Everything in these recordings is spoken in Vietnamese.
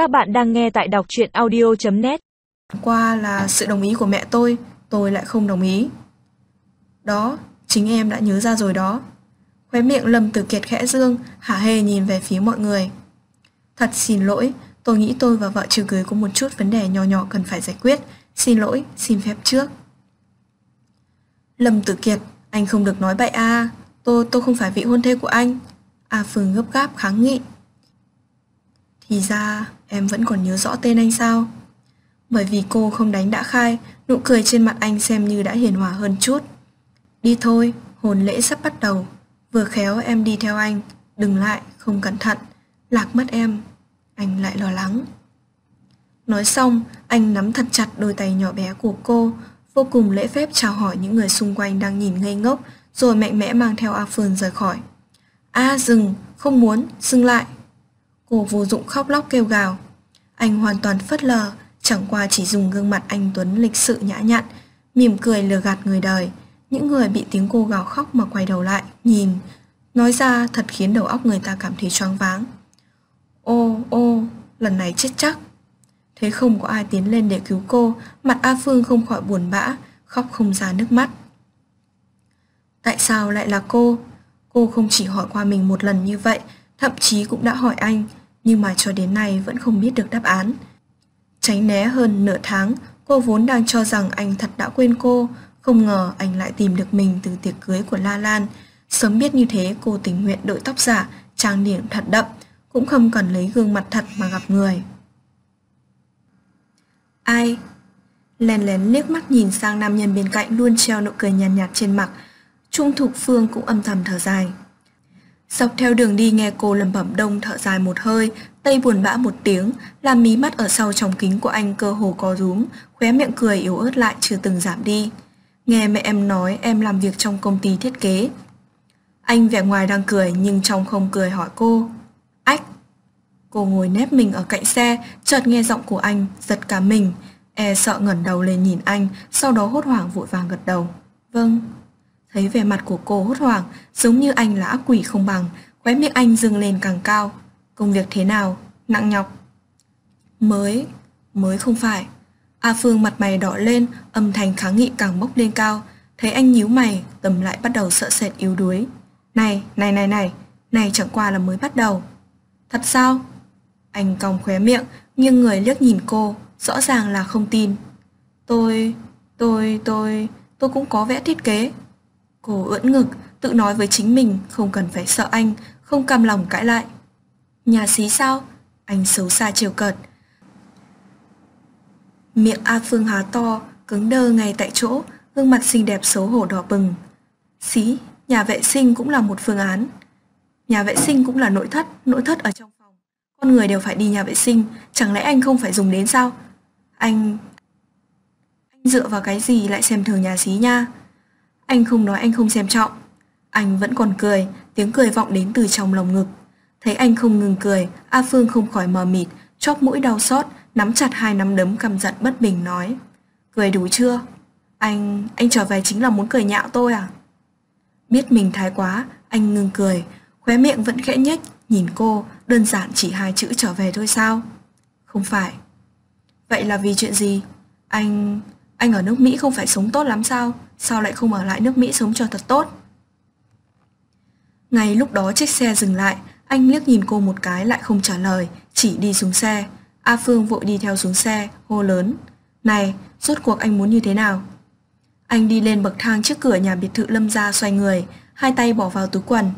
Các bạn đang nghe tại đọc truyện audio.net Qua là sự đồng ý của mẹ tôi, tôi lại không đồng ý. Đó, chính em đã nhớ ra rồi đó. Khóe miệng Lâm Tử Kiệt khẽ dương, hả hê nhìn về phía mọi người. Thật xin lỗi, tôi nghĩ tôi và vợ chưa cưới có một chút vấn đề nhỏ nhỏ cần phải giải quyết. Xin lỗi, xin phép trước. Lâm Tử Kiệt, anh không được nói bậy à, tôi tôi không phải vị hôn thê của anh. A Phương gấp gáp kháng nghị. Thì ra em vẫn còn nhớ rõ tên anh sao? Bởi vì cô không đánh đã khai, nụ cười trên mặt anh xem như đã hiền hòa hơn chút. Đi thôi, hồn lễ sắp bắt đầu. Vừa khéo em đi theo anh, đừng lại, không cẩn thận, lạc mất em. Anh lại lo lắng. Nói xong, anh nắm thật chặt đôi tay nhỏ bé của cô, vô cùng lễ phép chào hỏi những người xung quanh đang nhìn ngây ngốc, rồi mạnh mẽ mang theo A Phương rời khỏi. A dừng, không muốn, dừng lại. Cô vô dụng khóc lóc kêu gào. Anh hoàn toàn phất lờ, chẳng qua chỉ dùng gương mặt anh Tuấn lịch sự nhã nhặn, mỉm cười lừa gạt người đời. Những người bị tiếng cô gào khóc mà quay đầu lại, nhìn. Nói ra thật khiến đầu óc người ta cảm thấy choáng váng. Ô, ô, lần này chết chắc. Thế không có ai tiến lên để cứu cô, mặt A Phương không khỏi buồn bã, khóc không ra nước mắt. Tại sao lại là cô? Cô không chỉ hỏi qua mình một lần như vậy, thậm chí cũng đã hỏi anh, nhưng mà cho đến nay vẫn không biết được đáp án. Tránh né hơn nửa tháng, cô vốn đang cho rằng anh thật đã quên cô, không ngờ anh lại tìm được mình từ tiệc cưới của La Lan. Sớm biết như thế cô tình nguyện đội tóc giả, trang điểm thật đậm, cũng không cần lấy gương mặt thật mà gặp người. Ai? Lén lén liếc mắt nhìn sang nam nhân bên cạnh luôn treo nụ cười nhàn nhạt, nhạt trên mặt. Trung Thục Phương cũng âm thầm thở dài. Dọc theo đường đi nghe cô lầm bẩm đông thở dài một hơi, tây buồn bã một tiếng, làm mí mắt ở sau trong kính của anh cơ hồ co rúm, khóe miệng cười yếu ớt lại chưa từng giảm đi. Nghe mẹ em nói em làm việc trong công ty thiết kế. Anh vẻ ngoài đang cười nhưng trong không cười hỏi cô. Ách! Cô ngồi nép mình ở cạnh xe, chợt nghe giọng của anh, giật cả mình. E sợ ngẩn đầu lên nhìn anh, sau đó hốt hoảng vội vàng gật đầu. Vâng. Thấy vẻ mặt của cô hốt hoảng, giống như anh là ác quỷ không bằng, khóe miệng anh dâng lên càng cao. Công việc thế nào? Nặng nhọc? Mới, mới không phải. A Phương mặt mày đỏ lên, âm thanh kháng nghị càng bốc lên cao. Thấy anh nhíu mày, tầm lại bắt đầu sợ sệt yếu đuối. Này, này này này, này chẳng qua là mới bắt đầu. Thật sao? Anh còng khóe miệng, nhưng người liếc nhìn cô, rõ ràng là không tin. Tôi, tôi, tôi, tôi cũng có vẽ thiết kế. Cô ưỡn ngực, tự nói với chính mình không cần phải sợ anh, không cam lòng cãi lại. Nhà xí sao? Anh xấu xa chiều cợt. Miệng A Phương há to, cứng đơ ngay tại chỗ, gương mặt xinh đẹp xấu hổ đỏ bừng. Xí, nhà vệ sinh cũng là một phương án. Nhà vệ sinh cũng là nội thất, nội thất ở trong phòng. Con người đều phải đi nhà vệ sinh, chẳng lẽ anh không phải dùng đến sao? Anh... Anh dựa vào cái gì lại xem thường nhà xí nha? Anh không nói anh không xem trọng. Anh vẫn còn cười, tiếng cười vọng đến từ trong lồng ngực. Thấy anh không ngừng cười, A Phương không khỏi mờ mịt, chóp mũi đau xót, nắm chặt hai nắm đấm căm giận bất bình nói. Cười đủ chưa? Anh, anh trở về chính là muốn cười nhạo tôi à? Biết mình thái quá, anh ngừng cười, khóe miệng vẫn khẽ nhếch, nhìn cô, đơn giản chỉ hai chữ trở về thôi sao? Không phải. Vậy là vì chuyện gì? Anh anh ở nước Mỹ không phải sống tốt lắm sao? Sao lại không ở lại nước Mỹ sống cho thật tốt? Ngay lúc đó chiếc xe dừng lại, anh liếc nhìn cô một cái lại không trả lời, chỉ đi xuống xe. A Phương vội đi theo xuống xe, hô lớn. Này, rốt cuộc anh muốn như thế nào? Anh đi lên bậc thang trước cửa nhà biệt thự lâm gia xoay người, hai tay bỏ vào túi quần.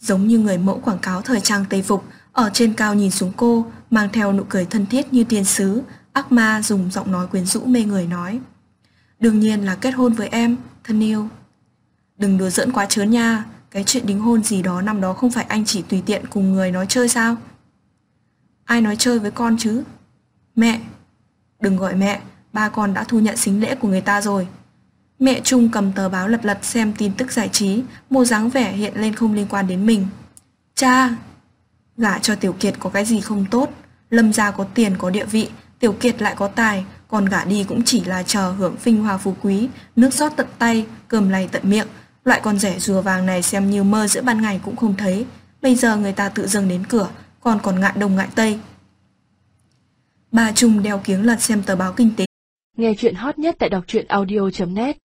Giống như người mẫu quảng cáo thời trang Tây Phục, ở trên cao nhìn xuống cô, mang theo nụ cười thân thiết như tiên sứ, ác ma dùng giọng nói quyến rũ mê người nói. Đương nhiên là kết hôn với em, thân yêu. Đừng đùa giỡn quá chớn nha, cái chuyện đính hôn gì đó năm đó không phải anh chỉ tùy tiện cùng người nói chơi sao? Ai nói chơi với con chứ? Mẹ. Đừng gọi mẹ, ba con đã thu nhận xính lễ của người ta rồi. Mẹ Trung cầm tờ báo lật lật xem tin tức giải trí, một dáng vẻ hiện lên không liên quan đến mình. Cha! Gả cho Tiểu Kiệt có cái gì không tốt, Lâm gia có tiền có địa vị, Tiểu Kiệt lại có tài, còn gả đi cũng chỉ là chờ hưởng vinh hoa phú quý, nước rót tận tay, cơm lay tận miệng. Loại con rẻ rùa vàng này xem như mơ giữa ban ngày cũng không thấy. Bây giờ người ta tự dưng đến cửa, còn còn ngại đông ngại tây. Bà Trung đeo kiếng lật xem tờ báo kinh tế. Nghe chuyện hot nhất tại đọc truyện audio.net